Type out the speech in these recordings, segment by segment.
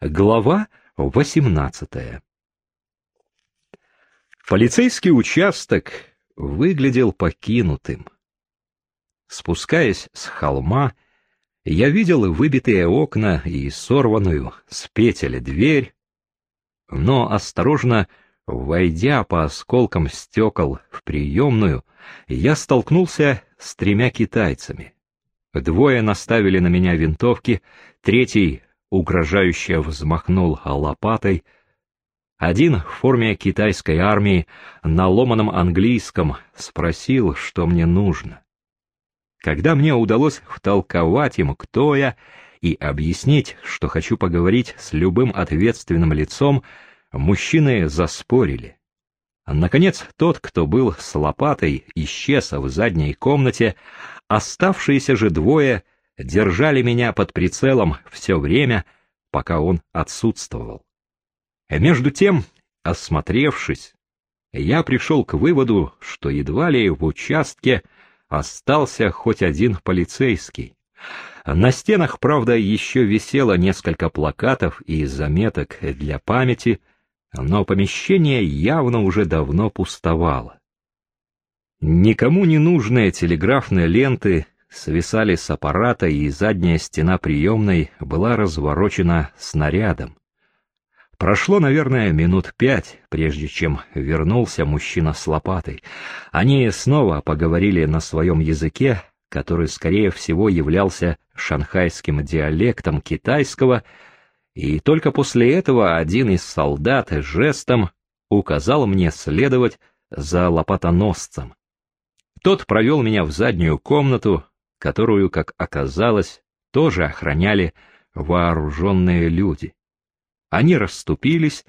Глава 18 Полицейский участок выглядел покинутым. Спускаясь с холма, я видел выбитые окна и сорванную с петель дверь, но осторожно войдя по осколкам стекол в приемную, я столкнулся с тремя китайцами. Двое наставили на меня винтовки, третий угрожающе взмахнул лопатой. Один в форме китайской армии на ломаном английском спросил, что мне нужно. Когда мне удалось втолковать им, кто я, и объяснить, что хочу поговорить с любым ответственным лицом, мужчины заспорили. Наконец, тот, кто был с лопатой, исчез в задней комнате, оставшиеся же двое — держали меня под прицелом все время, пока он отсутствовал. Между тем, осмотревшись, я пришел к выводу, что едва ли в участке остался хоть один полицейский. На стенах, правда, еще висело несколько плакатов и заметок для памяти, но помещение явно уже давно пустовало. Никому не нужные телеграфные ленты свисали с аппарата, и задняя стена приемной была разворочена снарядом. Прошло, наверное, минут пять, прежде чем вернулся мужчина с лопатой. Они снова поговорили на своем языке, который, скорее всего, являлся шанхайским диалектом китайского, и только после этого один из солдат жестом указал мне следовать за лопатоносцем. Тот провел меня в заднюю комнату, которую, как оказалось, тоже охраняли вооруженные люди. Они расступились,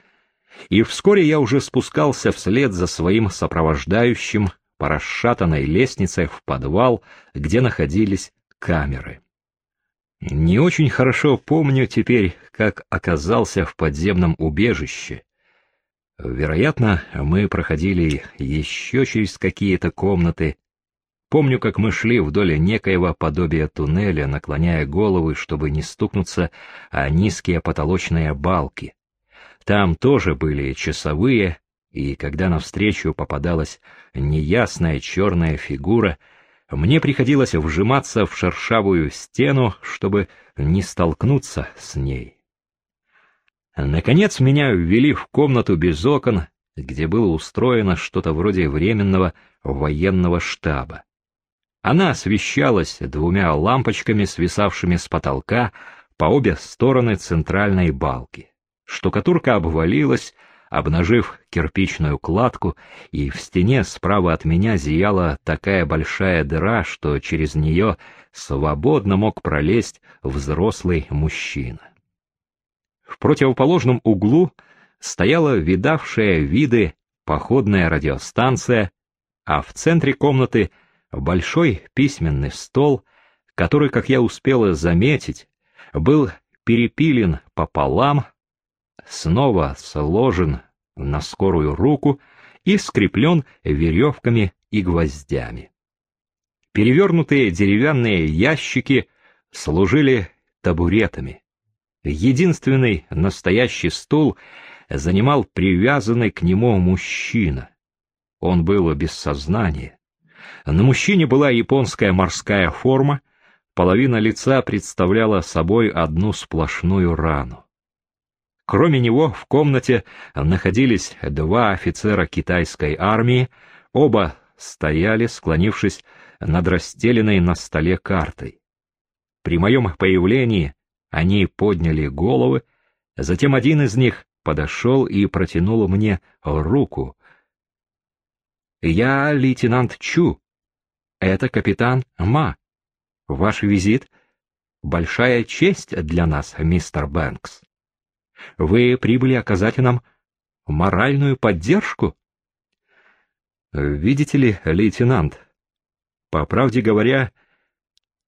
и вскоре я уже спускался вслед за своим сопровождающим по расшатанной лестнице в подвал, где находились камеры. Не очень хорошо помню теперь, как оказался в подземном убежище. Вероятно, мы проходили еще через какие-то комнаты, Помню, как мы шли вдоль некоего подобия туннеля, наклоняя головы, чтобы не стукнуться о низкие потолочные балки. Там тоже были часовые, и когда навстречу попадалась неясная черная фигура, мне приходилось вжиматься в шершавую стену, чтобы не столкнуться с ней. Наконец меня ввели в комнату без окон, где было устроено что-то вроде временного военного штаба. Она освещалась двумя лампочками, свисавшими с потолка по обе стороны центральной балки. Штукатурка обвалилась, обнажив кирпичную кладку, и в стене справа от меня зияла такая большая дыра, что через нее свободно мог пролезть взрослый мужчина. В противоположном углу стояла видавшая виды походная радиостанция, а в центре комнаты — большой письменный стол, который, как я успела заметить, был перепилен пополам, снова сложен на скорую руку и скреплен веревками и гвоздями. Перевернутые деревянные ящики служили табуретами. Единственный настоящий стул занимал привязанный к нему мужчина. Он был без сознания. На мужчине была японская морская форма, половина лица представляла собой одну сплошную рану. Кроме него в комнате находились два офицера китайской армии, оба стояли, склонившись над расстеленной на столе картой. При моем появлении они подняли головы, затем один из них подошел и протянул мне руку. «Я лейтенант Чу», это капитан Ма. Ваш визит — большая честь для нас, мистер Бэнкс. Вы прибыли оказать нам моральную поддержку? Видите ли, лейтенант, по правде говоря,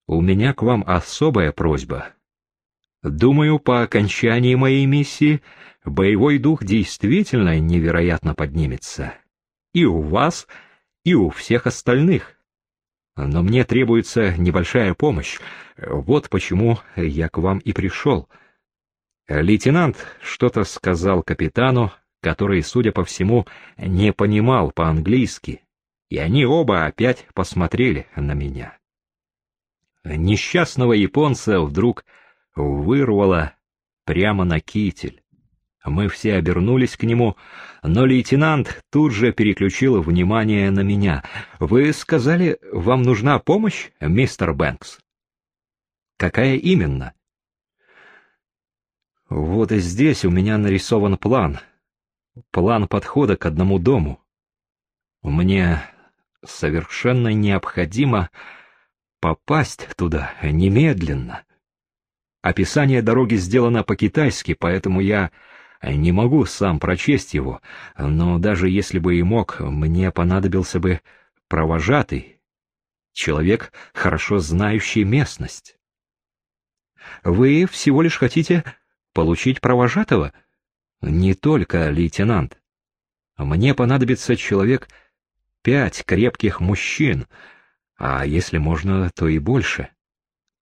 у меня к вам особая просьба. Думаю, по окончании моей миссии боевой дух действительно невероятно поднимется. И у вас, и у всех остальных. Но мне требуется небольшая помощь. Вот почему я к вам и пришел. Лейтенант что-то сказал капитану, который, судя по всему, не понимал по-английски, и они оба опять посмотрели на меня. Несчастного японца вдруг вырвало прямо на китель. Мы все обернулись к нему, но лейтенант тут же переключил внимание на меня. «Вы сказали, вам нужна помощь, мистер Бэнкс?» «Какая именно?» «Вот и здесь у меня нарисован план. План подхода к одному дому. Мне совершенно необходимо попасть туда немедленно. Описание дороги сделано по-китайски, поэтому я не могу сам прочесть его, но даже если бы и мог, мне понадобился бы провожатый, человек, хорошо знающий местность. Вы всего лишь хотите получить провожатого? Не только, лейтенант. Мне понадобится человек пять крепких мужчин, а если можно, то и больше.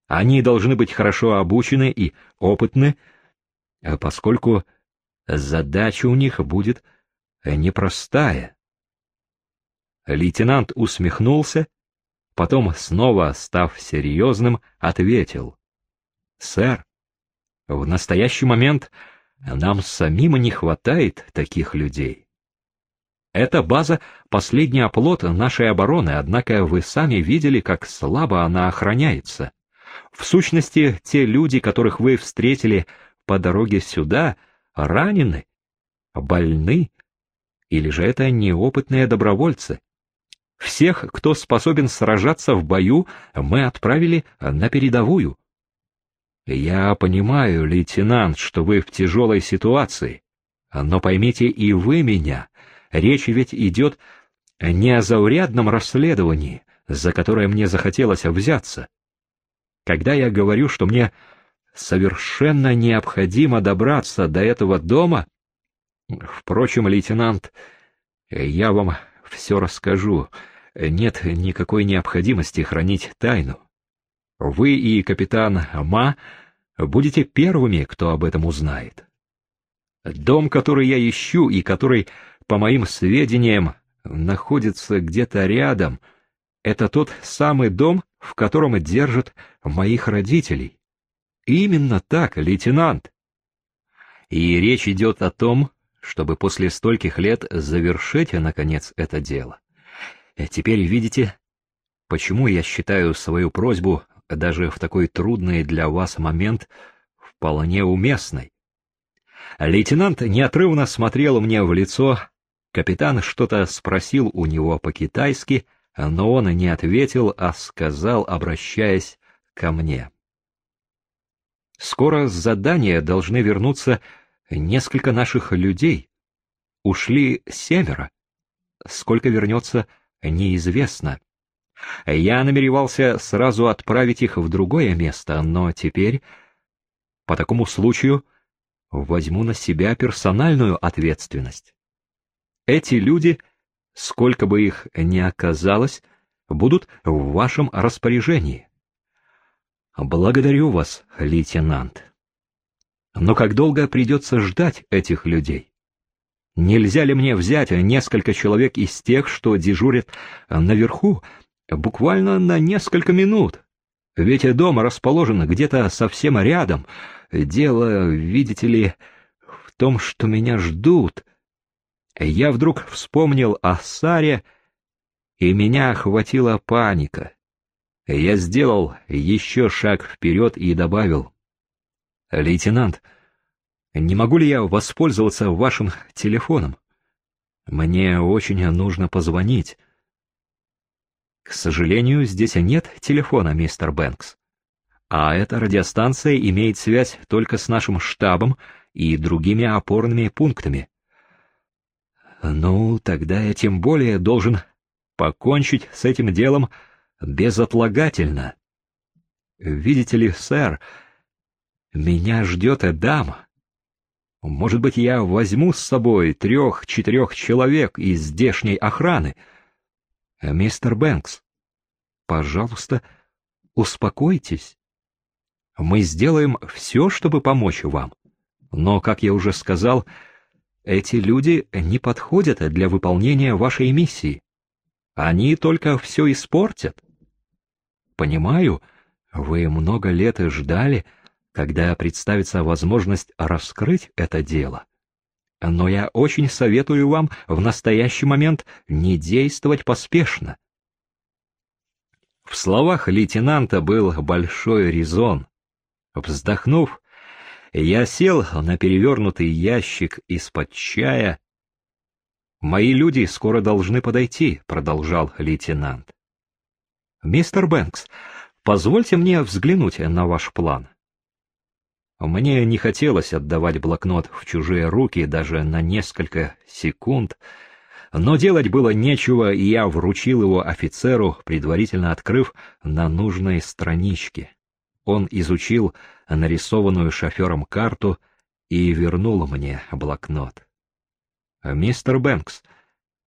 Они должны быть хорошо обучены и опытны, поскольку задача у них будет непростая. Лейтенант усмехнулся, потом, снова став серьезным, ответил. «Сэр, в настоящий момент нам самим не хватает таких людей. Эта база — последний оплот нашей обороны, однако вы сами видели, как слабо она охраняется. В сущности, те люди, которых вы встретили по дороге сюда — ранены, больны, или же это неопытные добровольцы. Всех, кто способен сражаться в бою, мы отправили на передовую. Я понимаю, лейтенант, что вы в тяжелой ситуации, но поймите и вы меня, речь ведь идет не о заурядном расследовании, за которое мне захотелось взяться. Когда я говорю, что мне совершенно необходимо добраться до этого дома. Впрочем, лейтенант, я вам все расскажу. Нет никакой необходимости хранить тайну. Вы и капитан Ма будете первыми, кто об этом узнает. Дом, который я ищу и который, по моим сведениям, находится где-то рядом, это тот самый дом, в котором держат моих родителей. Именно так, лейтенант. И речь идет о том, чтобы после стольких лет завершить, наконец, это дело. Э, теперь видите, почему я считаю свою просьбу даже в такой трудный для вас момент вполне уместной. Лейтенант неотрывно смотрел мне в лицо, капитан что-то спросил у него по-китайски, но он не ответил, а сказал, обращаясь ко мне. Скоро с задания должны вернуться несколько наших людей. Ушли семеро. Сколько вернется, неизвестно. Я намеревался сразу отправить их в другое место, но теперь, по такому случаю, возьму на себя персональную ответственность. Эти люди, сколько бы их ни оказалось, будут в вашем распоряжении. Благодарю вас, лейтенант. Но как долго придется ждать этих людей? Нельзя ли мне взять несколько человек из тех, что дежурят наверху, буквально на несколько минут? Ведь дом расположен где-то совсем рядом. Дело, видите ли, в том, что меня ждут. Я вдруг вспомнил о Саре, и меня охватила паника. Я сделал еще шаг вперед и добавил. «Лейтенант, не могу ли я воспользоваться вашим телефоном? Мне очень нужно позвонить». «К сожалению, здесь нет телефона, мистер Бэнкс. А эта радиостанция имеет связь только с нашим штабом и другими опорными пунктами». «Ну, тогда я тем более должен покончить с этим делом безотлагательно. Видите ли, сэр, меня ждет и дама. Может быть, я возьму с собой трех-четырех человек из здешней охраны. Мистер Бэнкс, пожалуйста, успокойтесь. Мы сделаем все, чтобы помочь вам. Но, как я уже сказал, эти люди не подходят для выполнения вашей миссии. Они только все испортят. Понимаю, вы много лет ждали, когда представится возможность раскрыть это дело. Но я очень советую вам в настоящий момент не действовать поспешно. В словах лейтенанта был большой резон. Вздохнув, я сел на перевернутый ящик из-под чая. «Мои люди скоро должны подойти», — продолжал лейтенант. «Мистер Бэнкс, позвольте мне взглянуть на ваш план». Мне не хотелось отдавать блокнот в чужие руки даже на несколько секунд, но делать было нечего, и я вручил его офицеру, предварительно открыв на нужной страничке. Он изучил нарисованную шофером карту и вернул мне блокнот. «Мистер Бэнкс,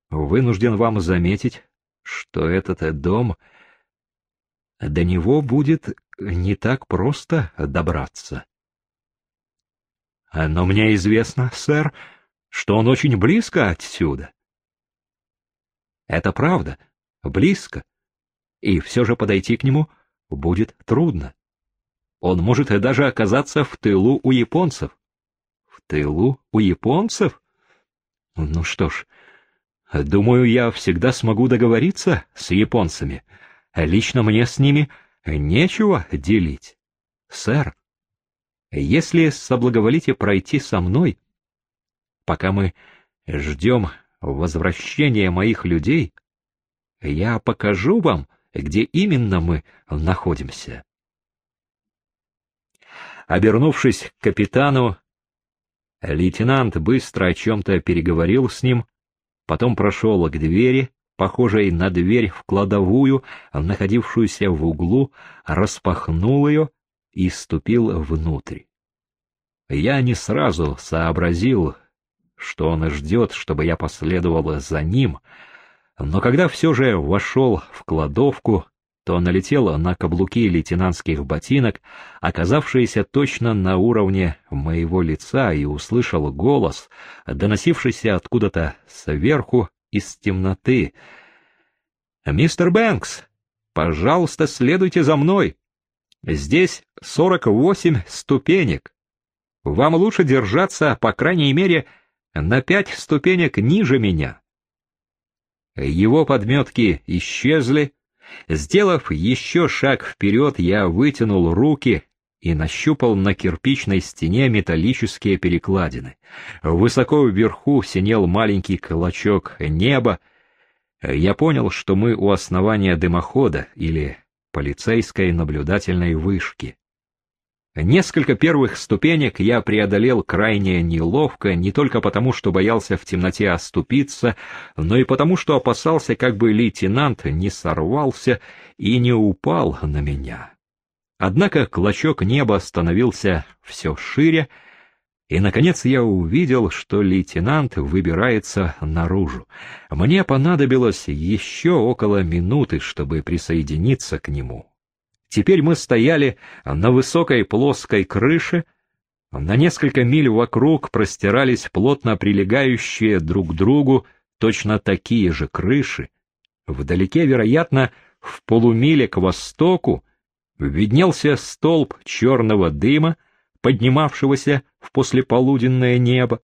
вынужден вам заметить, что этот дом... До него будет не так просто добраться». «Но мне известно, сэр, что он очень близко отсюда». Это правда, близко, и все же подойти к нему будет трудно. Он может даже оказаться в тылу у японцев. В тылу у японцев? Ну что ж, думаю, я всегда смогу договориться с японцами. Лично мне с ними нечего делить. Сэр, если соблаговолите пройти со мной, пока мы ждем возвращения моих людей, я покажу вам, где именно мы находимся. Обернувшись к капитану, лейтенант быстро о чем-то переговорил с ним, потом прошел к двери, похожей на дверь в кладовую, находившуюся в углу, распахнул ее и ступил внутрь. Я не сразу сообразил, что он ждет, чтобы я последовал за ним, но когда все же вошел в кладовку, то налетел на каблуки лейтенантских ботинок, оказавшиеся точно на уровне моего лица, и услышал голос, доносившийся откуда-то сверху из темноты. «Мистер Бэнкс, пожалуйста, следуйте за мной. Здесь сорок восемь ступенек. Вам лучше держаться, по крайней мере, на пять ступенек ниже меня». Его подметки исчезли, Сделав еще шаг вперед, я вытянул руки и нащупал на кирпичной стене металлические перекладины. Высоко вверху синел маленький клочок неба. Я понял, что мы у основания дымохода или полицейской наблюдательной вышки. Несколько первых ступенек я преодолел крайне неловко, не только потому, что боялся в темноте оступиться, но и потому, что опасался, как бы лейтенант не сорвался и не упал на меня. Однако клочок неба становился все шире, и, наконец, я увидел, что лейтенант выбирается наружу. Мне понадобилось еще около минуты, чтобы присоединиться к нему. Теперь мы стояли на высокой плоской крыше, на несколько миль вокруг простирались плотно прилегающие друг к другу точно такие же крыши. Вдалеке, вероятно, в полумиле к востоку виднелся столб черного дыма, поднимавшегося в послеполуденное небо.